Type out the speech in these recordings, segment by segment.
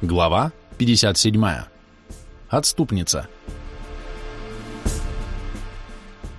Глава 57. Отступница.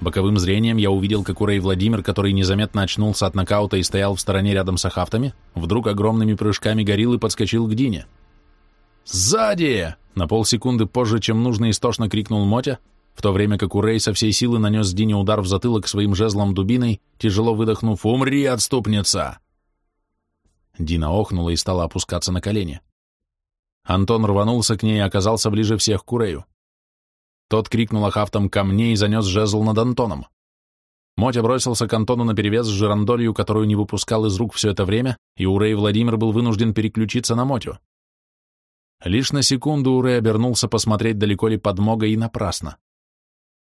Боковым зрением я увидел, как Урей Владимир, который незаметно очнулся от нокаута и стоял в стороне рядом с ахафтами, вдруг огромными прыжками горил и подскочил к Дине. «Сзади!» — на полсекунды позже, чем нужно, истошно крикнул Мотя, в то время как Урей со всей силы нанес Дине удар в затылок своим жезлом дубиной, тяжело выдохнув «Умри, отступница!» Дина охнула и стала опускаться на колени. Антон рванулся к ней и оказался ближе всех к Урею. Тот крикнул ахавтом ко мне и занес жезл над Антоном. Мотя бросился к Антону наперевес с жирандолью, которую не выпускал из рук все это время, и Урей Владимир был вынужден переключиться на Мотю. Лишь на секунду Урей обернулся посмотреть, далеко ли подмога, и напрасно.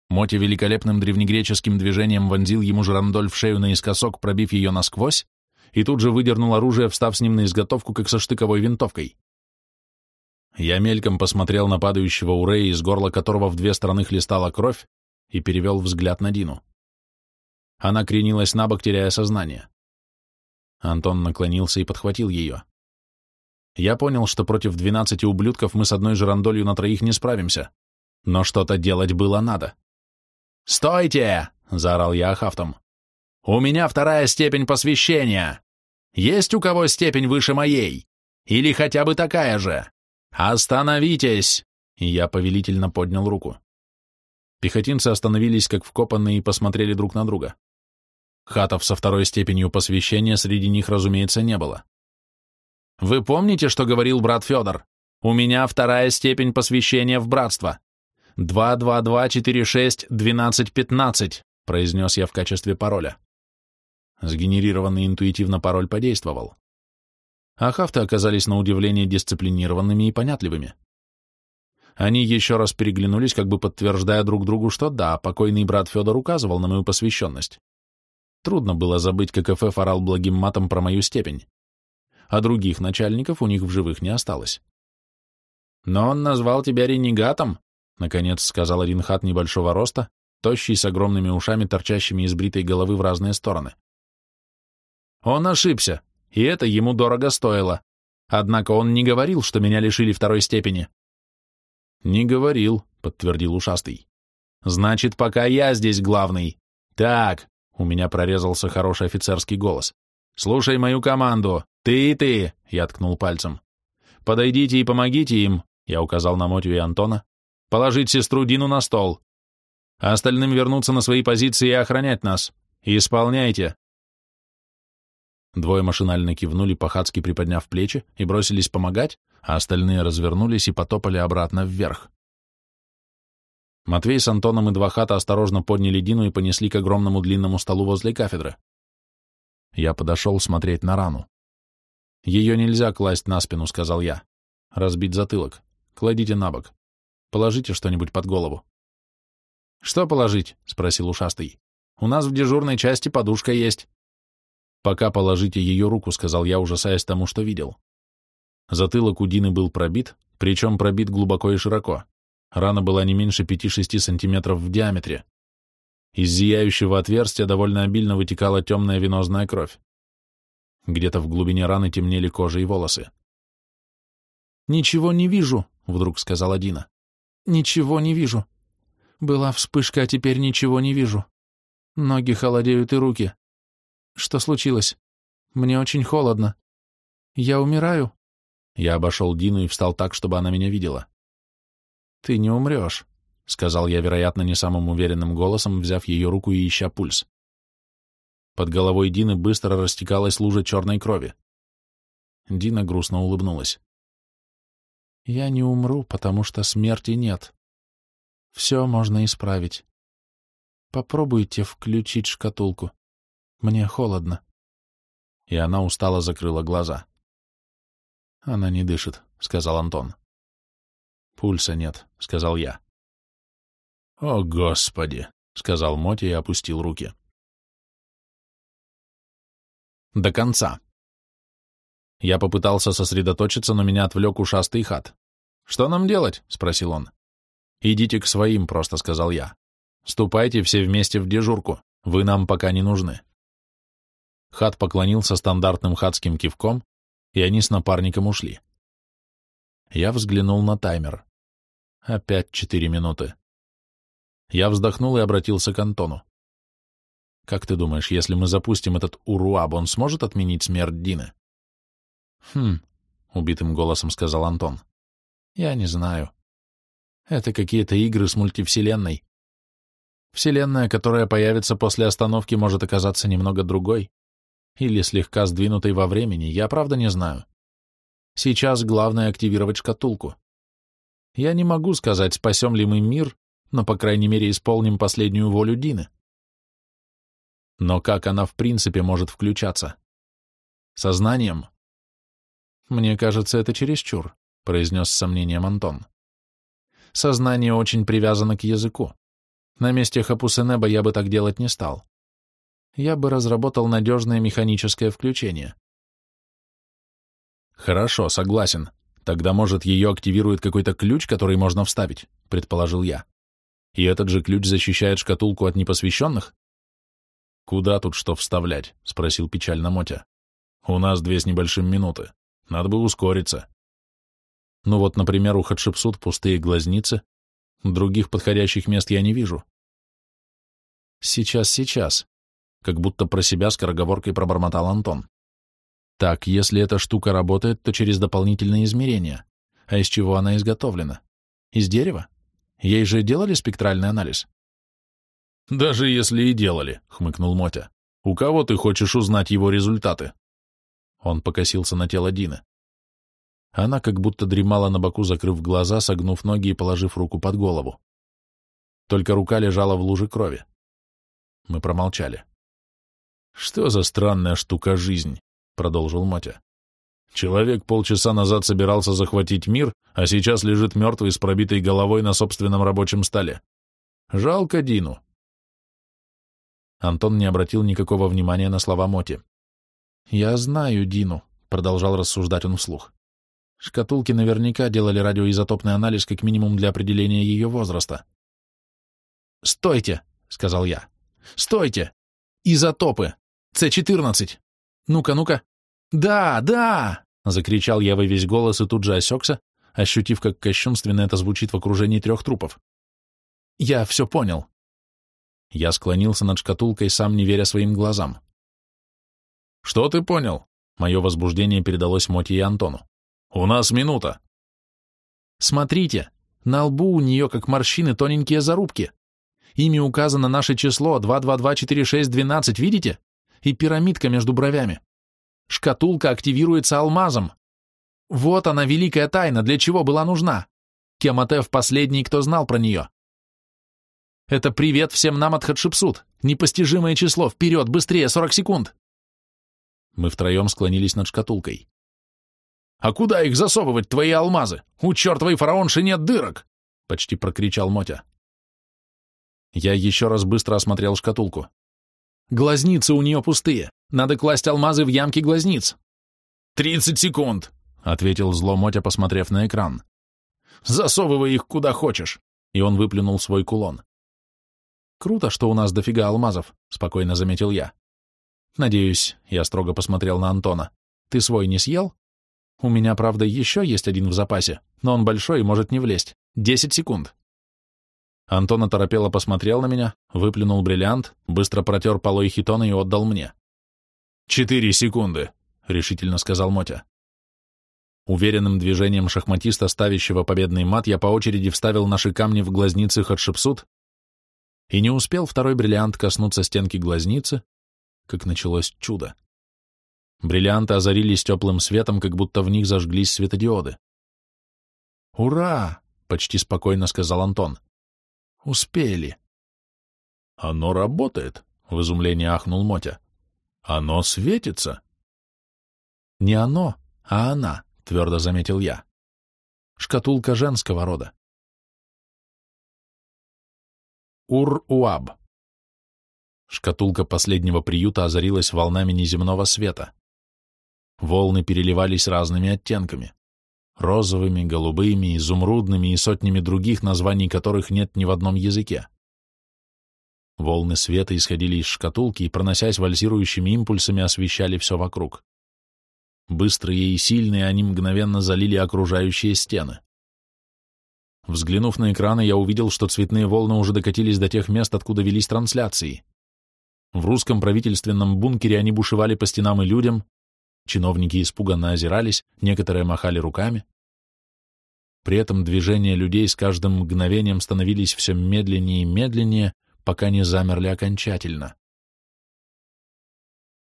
Мотя великолепным древнегреческим движением вонзил ему жирандоль в шею наискосок, пробив ее насквозь, и тут же выдернул оружие, встав с ним на изготовку, как со штыковой винтовкой. Я мельком посмотрел на падающего Урея, из горла которого в две стороны хлестала кровь, и перевел взгляд на Дину. Она кренилась на бок, теряя сознание. Антон наклонился и подхватил ее. Я понял, что против двенадцати ублюдков мы с одной жерандолью на троих не справимся, но что-то делать было надо. «Стойте!» — заорал я ахавтом. «У меня вторая степень посвящения! Есть у кого степень выше моей? Или хотя бы такая же?» «Остановитесь!» И я повелительно поднял руку. Пехотинцы остановились как вкопанные и посмотрели друг на друга. Хатов со второй степенью посвящения среди них, разумеется, не было. «Вы помните, что говорил брат Федор? У меня вторая степень посвящения в братство. 222461215», произнес я в качестве пароля. Сгенерированный интуитивно пароль подействовал а хафты оказались на удивление дисциплинированными и понятливыми. Они еще раз переглянулись, как бы подтверждая друг другу, что да, покойный брат Федор указывал на мою посвященность. Трудно было забыть, как ФФ орал благим матом про мою степень. А других начальников у них в живых не осталось. «Но он назвал тебя ренегатом», — наконец сказал один хат небольшого роста, тощий с огромными ушами, торчащими из бритой головы в разные стороны. «Он ошибся и это ему дорого стоило. Однако он не говорил, что меня лишили второй степени. Не говорил, подтвердил ушастый. Значит, пока я здесь главный. Так, у меня прорезался хороший офицерский голос. Слушай мою команду. Ты и ты, я ткнул пальцем. Подойдите и помогите им, я указал на Мотю и Антона, положить сестру Дину на стол. остальным вернуться на свои позиции и охранять нас. Исполняйте. Двое машинально кивнули, по-хацки приподняв плечи, и бросились помогать, а остальные развернулись и потопали обратно вверх. Матвей с Антоном и два хата осторожно подняли Дину и понесли к огромному длинному столу возле кафедры. Я подошел смотреть на рану. «Ее нельзя класть на спину», — сказал я. «Разбить затылок. Кладите на бок. Положите что-нибудь под голову». «Что положить?» — спросил ушастый. «У нас в дежурной части подушка есть». «Пока положите ее руку», — сказал я, ужасаясь тому, что видел. Затылок у Дины был пробит, причем пробит глубоко и широко. Рана была не меньше 5-6 сантиметров в диаметре. Из зияющего отверстия довольно обильно вытекала темная венозная кровь. Где-то в глубине раны темнели кожа и волосы. «Ничего не вижу», — вдруг сказала Дина. «Ничего не вижу. Была вспышка, а теперь ничего не вижу. Ноги холодеют и руки. Что случилось? Мне очень холодно. Я умираю?» Я обошел Дину и встал так, чтобы она меня видела. «Ты не умрешь», — сказал я, вероятно, не самым уверенным голосом, взяв ее руку и ища пульс. Под головой Дины быстро растекалась лужа черной крови. Дина грустно улыбнулась. «Я не умру, потому что смерти нет. Все можно исправить. Попробуйте включить шкатулку. Мне холодно. И она устало закрыла глаза. Она не дышит, сказал Антон. Пульса нет, сказал я. О, Господи, сказал Моти и опустил руки. До конца. Я попытался сосредоточиться, но меня отвлек ушастый хат. «Что нам делать?» — спросил он. «Идите к своим», — просто сказал я. «Ступайте все вместе в дежурку. Вы нам пока не нужны». Хат поклонился стандартным хатским кивком, и они с напарником ушли. Я взглянул на таймер. Опять четыре минуты. Я вздохнул и обратился к Антону. «Как ты думаешь, если мы запустим этот Уруаб, он сможет отменить смерть Дины?» «Хм», — убитым голосом сказал Антон. «Я не знаю. Это какие-то игры с мультивселенной. Вселенная, которая появится после остановки, может оказаться немного другой или слегка сдвинутой во времени, я правда не знаю. Сейчас главное активировать шкатулку. Я не могу сказать, спасем ли мы мир, но, по крайней мере, исполним последнюю волю Дины. Но как она в принципе может включаться? Сознанием? Мне кажется, это чересчур, произнес с сомнением Антон. Сознание очень привязано к языку. На месте Хапусенеба я бы так делать не стал. Я бы разработал надежное механическое включение. Хорошо, согласен. Тогда, может, ее активирует какой-то ключ, который можно вставить, предположил я. И этот же ключ защищает шкатулку от непосвященных? Куда тут что вставлять? Спросил печально Мотя. У нас две с небольшим минуты. Надо бы ускориться. Ну вот, например, у Хатшепсут пустые глазницы. Других подходящих мест я не вижу. Сейчас, сейчас. Как будто про себя скороговоркой пробормотал Антон. Так, если эта штука работает, то через дополнительные измерения. А из чего она изготовлена? Из дерева? Ей же делали спектральный анализ? Даже если и делали, хмыкнул Мотя. У кого ты хочешь узнать его результаты? Он покосился на тело Дины. Она как будто дремала на боку, закрыв глаза, согнув ноги и положив руку под голову. Только рука лежала в луже крови. Мы промолчали. Что за странная штука жизнь? продолжил Мотя. Человек полчаса назад собирался захватить мир, а сейчас лежит мертвый с пробитой головой на собственном рабочем столе. Жалко Дину. Антон не обратил никакого внимания на слова Моти. «Я знаю Дину», — продолжал рассуждать он вслух. «Шкатулки наверняка делали радиоизотопный анализ как минимум для определения ее возраста». «Стойте!» — сказал я. «Стойте! Изотопы! С-14! Ну-ка, ну-ка. Да, да! Закричал я во весь голос и тут же осекся, ощутив, как кощунственно это звучит в окружении трех трупов. Я все понял. Я склонился над шкатулкой, сам не веря своим глазам. Что ты понял? Мое возбуждение передалось Моти и Антону. У нас минута. Смотрите, на лбу у нее, как морщины, тоненькие зарубки. Ими указано наше число 2224612, видите? И пирамидка между бровями. Шкатулка активируется алмазом. Вот она, великая тайна, для чего была нужна. Кематев последний, кто знал про нее. Это привет всем нам от Хатшепсут. Непостижимое число. Вперед, быстрее, 40 секунд. Мы втроем склонились над шкатулкой. «А куда их засовывать, твои алмазы? У чертовой фараонши нет дырок!» — почти прокричал Мотя. Я еще раз быстро осмотрел шкатулку. Глазницы у нее пустые. Надо класть алмазы в ямки глазниц. «Тридцать секунд», — ответил зло Мотя, посмотрев на экран. «Засовывай их куда хочешь», — и он выплюнул свой кулон. «Круто, что у нас дофига алмазов», — спокойно заметил я. «Надеюсь», — я строго посмотрел на Антона, — «ты свой не съел? У меня, правда, еще есть один в запасе, но он большой и может не влезть. Десять секунд». Антон оторопело посмотрел на меня, выплюнул бриллиант, быстро протер полой хитона и отдал мне. «Четыре секунды», — решительно сказал Мотя. Уверенным движением шахматиста, ставящего победный мат, я по очереди вставил наши камни в глазницы Хатшепсут, и не успел второй бриллиант коснуться стенки глазницы, как началось чудо. Бриллианты озарились теплым светом, как будто в них зажглись светодиоды. «Ура!» — почти спокойно сказал Антон. Успели. Оно работает, в изумлении ахнул Мотя. Оно светится. Не оно, а она, твердо заметил я. Шкатулка женского рода. Ур-Уаб. Шкатулка последнего приюта озарилась волнами неземного света. Волны переливались разными оттенками розовыми, голубыми, изумрудными и сотнями других, названий которых нет ни в одном языке. Волны света исходили из шкатулки и, проносясь вальсирующими импульсами, освещали все вокруг. Быстрые и сильные они мгновенно залили окружающие стены. Взглянув на экраны, я увидел, что цветные волны уже докатились до тех мест, откуда велись трансляции. В русском правительственном бункере они бушевали по стенам и людям, чиновники испуганно озирались, некоторые махали руками. При этом движения людей с каждым мгновением становились все медленнее и медленнее, пока не замерли окончательно.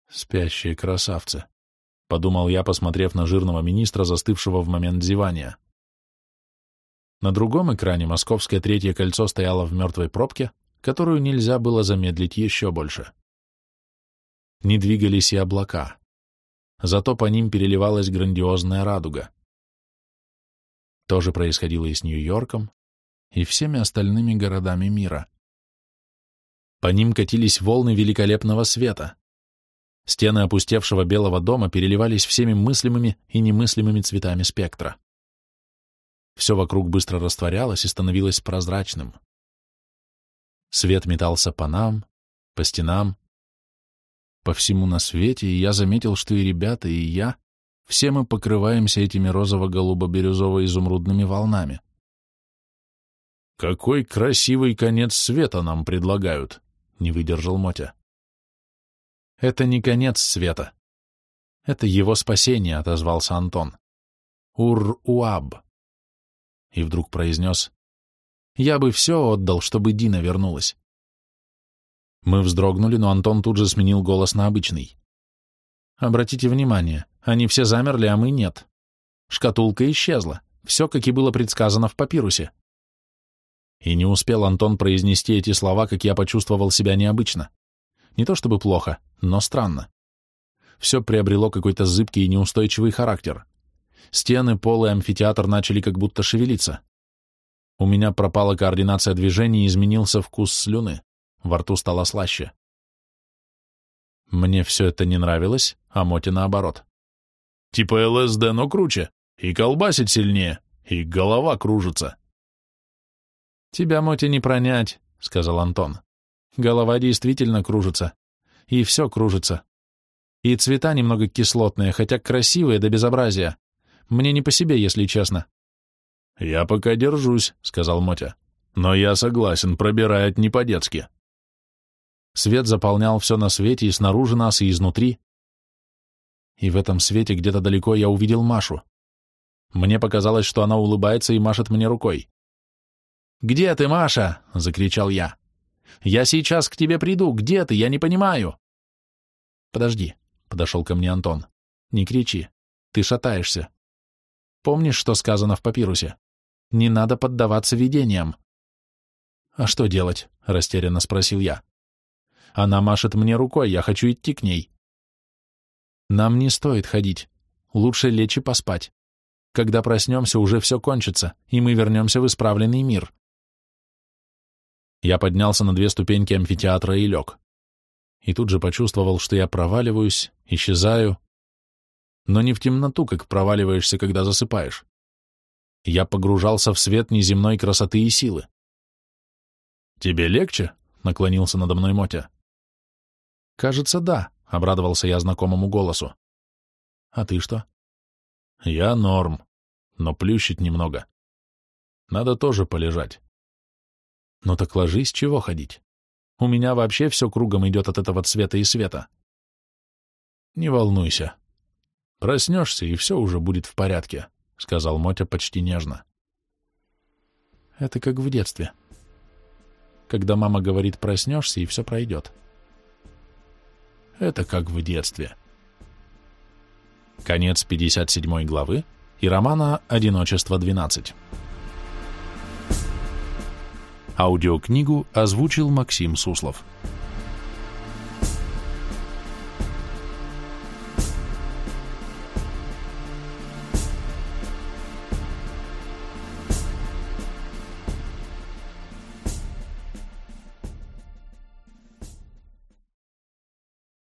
«Спящие красавцы», — подумал я, посмотрев на жирного министра, застывшего в момент зевания. На другом экране московское третье кольцо стояло в мертвой пробке, которую нельзя было замедлить еще больше. Не двигались и облака. Зато по ним переливалась грандиозная радуга. То же происходило и с Нью-Йорком, и всеми остальными городами мира. По ним катились волны великолепного света. Стены опустевшего Белого дома переливались всеми мыслимыми и немыслимыми цветами спектра. Все вокруг быстро растворялось и становилось прозрачным. Свет метался по нам, по стенам, по всему на свете, и я заметил, что и ребята, и я все мы покрываемся этими розово-голубо-бирюзово-изумрудными волнами. «Какой красивый конец света нам предлагают!» — не выдержал Мотя. «Это не конец света. Это его спасение», — отозвался Антон. «Ур-Уаб». И вдруг произнес, «Я бы все отдал, чтобы Дина вернулась». Мы вздрогнули, но Антон тут же сменил голос на обычный. Обратите внимание, они все замерли, а мы нет. Шкатулка исчезла. Все, как и было предсказано в папирусе. И не успел Антон произнести эти слова, как я почувствовал себя необычно. Не то чтобы плохо, но странно. Все приобрело какой-то зыбкий и неустойчивый характер. Стены, пол и амфитеатр начали как будто шевелиться. У меня пропала координация движений и изменился вкус слюны. Во рту стало слаще. Мне все это не нравилось, а Моти наоборот. Типа ЛСД, но круче, и колбасит сильнее, и голова кружится. «Тебя, Моти, не пронять», — сказал Антон. «Голова действительно кружится. И все кружится. И цвета немного кислотные, хотя красивые до безобразия. Мне не по себе, если честно». «Я пока держусь», — сказал Мотя. «Но я согласен, пробирает не по-детски». Свет заполнял все на свете и снаружи нас, и изнутри. И в этом свете где-то далеко я увидел Машу. Мне показалось, что она улыбается и машет мне рукой. «Где ты, Маша?» — закричал я. «Я сейчас к тебе приду. Где ты? Я не понимаю». «Подожди», — подошел ко мне Антон. «Не кричи. Ты шатаешься. Помнишь, что сказано в папирусе? Не надо поддаваться видениям». «А что делать?» — растерянно спросил я. Она машет мне рукой, я хочу идти к ней. Нам не стоит ходить. Лучше лечь и поспать. Когда проснемся, уже все кончится, и мы вернемся в исправленный мир. Я поднялся на две ступеньки амфитеатра и лег. И тут же почувствовал, что я проваливаюсь, исчезаю, но не в темноту, как проваливаешься, когда засыпаешь. Я погружался в свет неземной красоты и силы. «Тебе легче?» — наклонился надо мной Мотя. «Кажется, да», — обрадовался я знакомому голосу. «А ты что?» «Я норм, но плющит немного. Надо тоже полежать». «Ну так ложись, чего ходить? У меня вообще все кругом идет от этого цвета и света». «Не волнуйся. Проснешься, и все уже будет в порядке», — сказал Мотя почти нежно. «Это как в детстве. Когда мама говорит «проснешься», и все пройдет». Это как в детстве. Конец 57 главы и романа «Одиночество 12». Аудиокнигу озвучил Максим Суслов.